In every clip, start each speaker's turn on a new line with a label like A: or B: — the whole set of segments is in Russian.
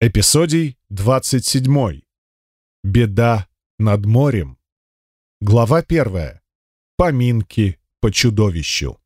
A: Эпизодий 27. Беда над морем. Глава 1. Поминки по чудовищу.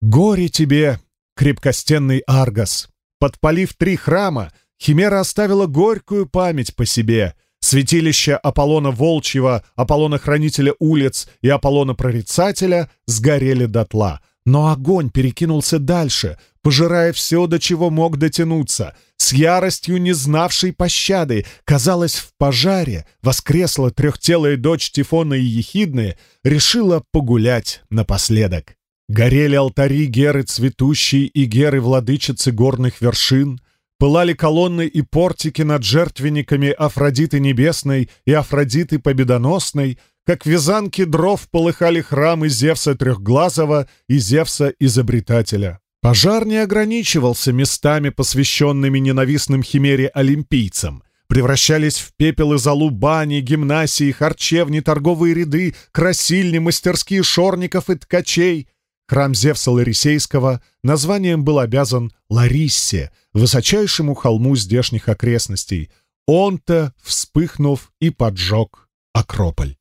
A: Горе тебе, крепкостенный Аргос! Подпалив три храма, Химера оставила горькую память по себе. Святилища Аполлона Волчьего, Аполлона Хранителя улиц и Аполлона Прорицателя сгорели дотла — но огонь перекинулся дальше, пожирая все, до чего мог дотянуться. С яростью не знавшей пощады, казалось, в пожаре воскресла трехтелая дочь Тифона и Ехидны, решила погулять напоследок. Горели алтари Геры цветущей и Геры владычицы горных вершин, пылали колонны и портики над жертвенниками Афродиты Небесной и Афродиты Победоносной — как вязанки дров полыхали храмы Зевса Трехглазого и Зевса Изобретателя. Пожар не ограничивался местами, посвященными ненавистным химере олимпийцам. Превращались в пепел и золу бани, гимнасии, харчевни, торговые ряды, красильни, мастерские шорников и ткачей. Храм Зевса Ларисейского названием был обязан Лариссе, высочайшему холму здешних окрестностей. Он-то, вспыхнув, и поджег Акрополь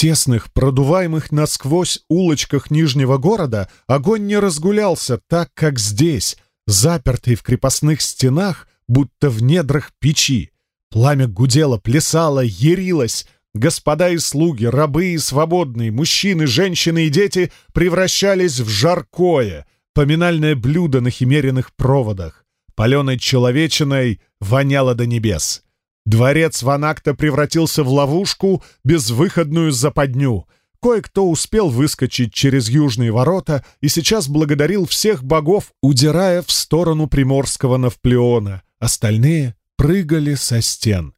A: тесных, продуваемых насквозь улочках Нижнего города огонь не разгулялся так, как здесь, запертый в крепостных стенах, будто в недрах печи. Пламя гудело, плясало, ярилось. Господа и слуги, рабы и свободные, мужчины, женщины и дети превращались в жаркое, поминальное блюдо на химеренных проводах. Паленой человечиной воняло до небес. Дворец Ванакта превратился в ловушку, безвыходную западню. Кое-кто успел выскочить через южные ворота и сейчас благодарил всех богов, удирая в сторону приморского Навплеона. Остальные прыгали со стен,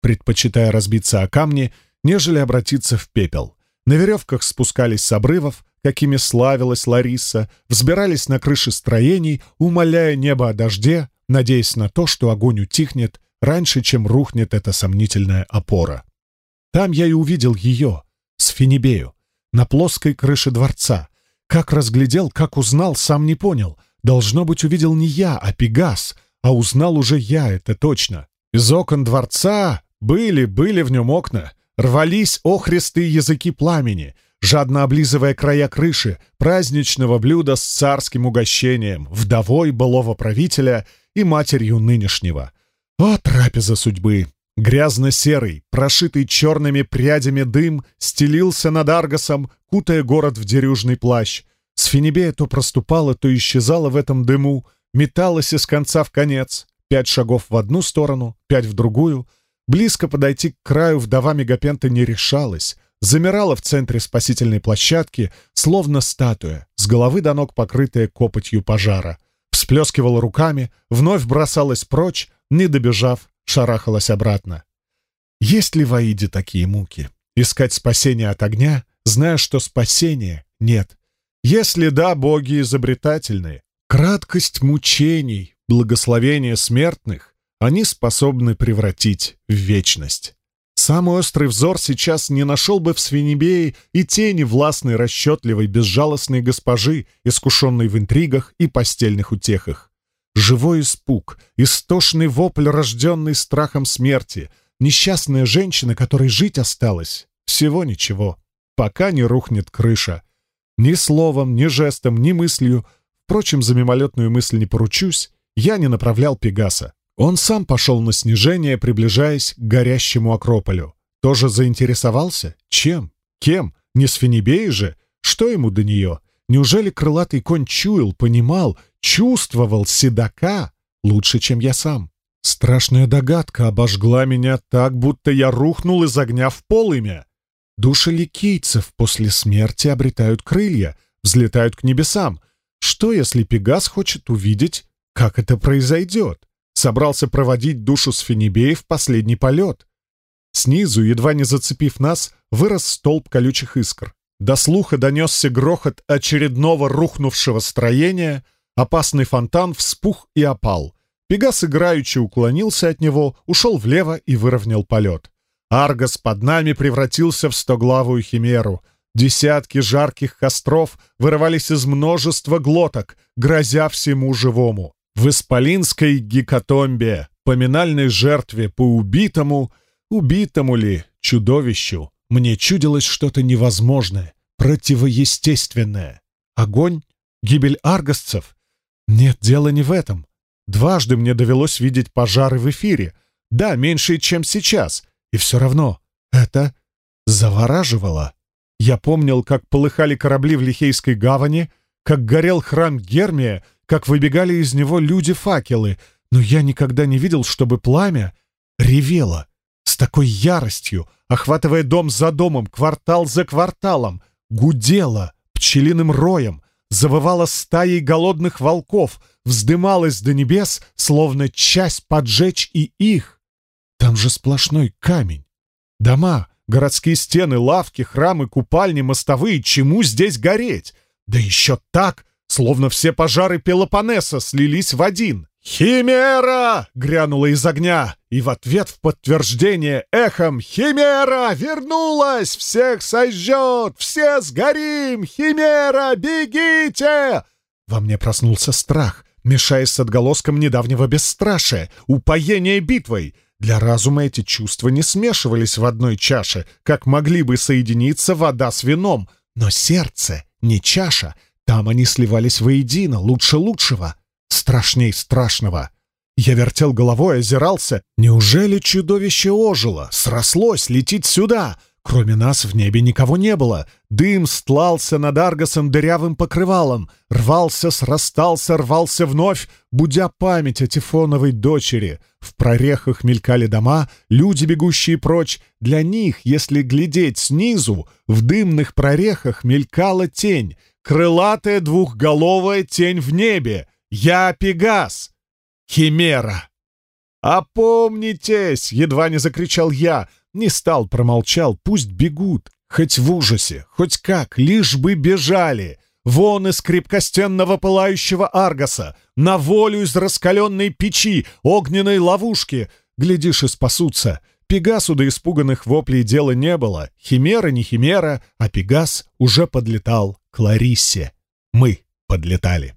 A: предпочитая разбиться о камни, нежели обратиться в пепел. На веревках спускались с обрывов, какими славилась Лариса, взбирались на крыши строений, умоляя небо о дожде, надеясь на то, что огонь утихнет раньше, чем рухнет эта сомнительная опора. Там я и увидел ее, с Финибею, на плоской крыше дворца. Как разглядел, как узнал, сам не понял. Должно быть, увидел не я, а Пегас, а узнал уже я, это точно. Из окон дворца были, были в нем окна, рвались охристые языки пламени, жадно облизывая края крыши праздничного блюда с царским угощением, вдовой былого правителя и матерью нынешнего — о, трапеза судьбы! Грязно-серый, прошитый черными прядями дым стелился над Аргосом, кутая город в дерюжный плащ. Сфинибея то проступала, то исчезала в этом дыму, металась из конца в конец. Пять шагов в одну сторону, пять в другую. Близко подойти к краю вдова Мегапента не решалась. Замирала в центре спасительной площадки, словно статуя, с головы до ног покрытая копотью пожара. Всплескивала руками, вновь бросалась прочь, не добежав, шарахалась обратно. Есть ли в Аиде такие муки? Искать спасение от огня, зная, что спасения нет. Если да, боги изобретательные. Краткость мучений, благословение смертных они способны превратить в вечность. Самый острый взор сейчас не нашел бы в Свинебее и тени властной, расчетливой, безжалостной госпожи, искушенной в интригах и постельных утехах. Живой испуг, истошный вопль, рожденный страхом смерти, несчастная женщина, которой жить осталось. Всего ничего, пока не рухнет крыша. Ни словом, ни жестом, ни мыслью, впрочем, за мимолетную мысль не поручусь, я не направлял Пегаса. Он сам пошел на снижение, приближаясь к горящему Акрополю. Тоже заинтересовался? Чем? Кем? Не с Фенибеей же? Что ему до нее? Неужели крылатый конь чуял, понимал, чувствовал седока лучше, чем я сам? Страшная догадка обожгла меня так, будто я рухнул из огня в полымя. Души ликийцев после смерти обретают крылья, взлетают к небесам. Что, если Пегас хочет увидеть, как это произойдет? Собрался проводить душу с Фенибеи в последний полет. Снизу, едва не зацепив нас, вырос столб колючих искр. До слуха донесся грохот очередного рухнувшего строения, опасный фонтан вспух и опал. Пегас играючи уклонился от него, ушел влево и выровнял полет. Аргос под нами превратился в стоглавую химеру. Десятки жарких костров вырывались из множества глоток, грозя всему живому. В исполинской гекатомбе, поминальной жертве по убитому, убитому ли, чудовищу, мне чудилось что-то невозможное, противоестественное. Огонь? Гибель аргосцев? Нет, дело не в этом. Дважды мне довелось видеть пожары в эфире. Да, меньше, чем сейчас. И все равно это завораживало. Я помнил, как полыхали корабли в Лихейской гавани, как горел храм Гермия, как выбегали из него люди-факелы, но я никогда не видел, чтобы пламя ревело с такой яростью, охватывая дом за домом, квартал за кварталом, гудело пчелиным роем, завывало стаей голодных волков, вздымалось до небес, словно часть поджечь и их. Там же сплошной камень. Дома, городские стены, лавки, храмы, купальни, мостовые. Чему здесь гореть? Да еще так, словно все пожары Пелопоннеса слились в один. «Химера!» — грянула из огня, и в ответ в подтверждение эхом «Химера! Вернулась! Всех сожжет! Все сгорим! Химера! Бегите!» Во мне проснулся страх, мешаясь с отголоском недавнего бесстрашия, упоения битвой. Для разума эти чувства не смешивались в одной чаше, как могли бы соединиться вода с вином. Но сердце — не чаша, там они сливались воедино, лучше лучшего страшней страшного. Я вертел головой, озирался. Неужели чудовище ожило, срослось, летит сюда? Кроме нас в небе никого не было. Дым стлался над Аргосом дырявым покрывалом. Рвался, срастался, рвался вновь, будя память о Тифоновой дочери. В прорехах мелькали дома, люди, бегущие прочь. Для них, если глядеть снизу, в дымных прорехах мелькала тень. Крылатая двухголовая тень в небе. Я Пегас! Химера!» «Опомнитесь!» — едва не закричал я. Не стал, промолчал. Пусть бегут. Хоть в ужасе, хоть как, лишь бы бежали. Вон из крепкостенного пылающего Аргоса, на волю из раскаленной печи, огненной ловушки. Глядишь и спасутся. Пегасу до испуганных воплей дела не было. Химера не химера, а Пегас уже подлетал к Ларисе. Мы подлетали.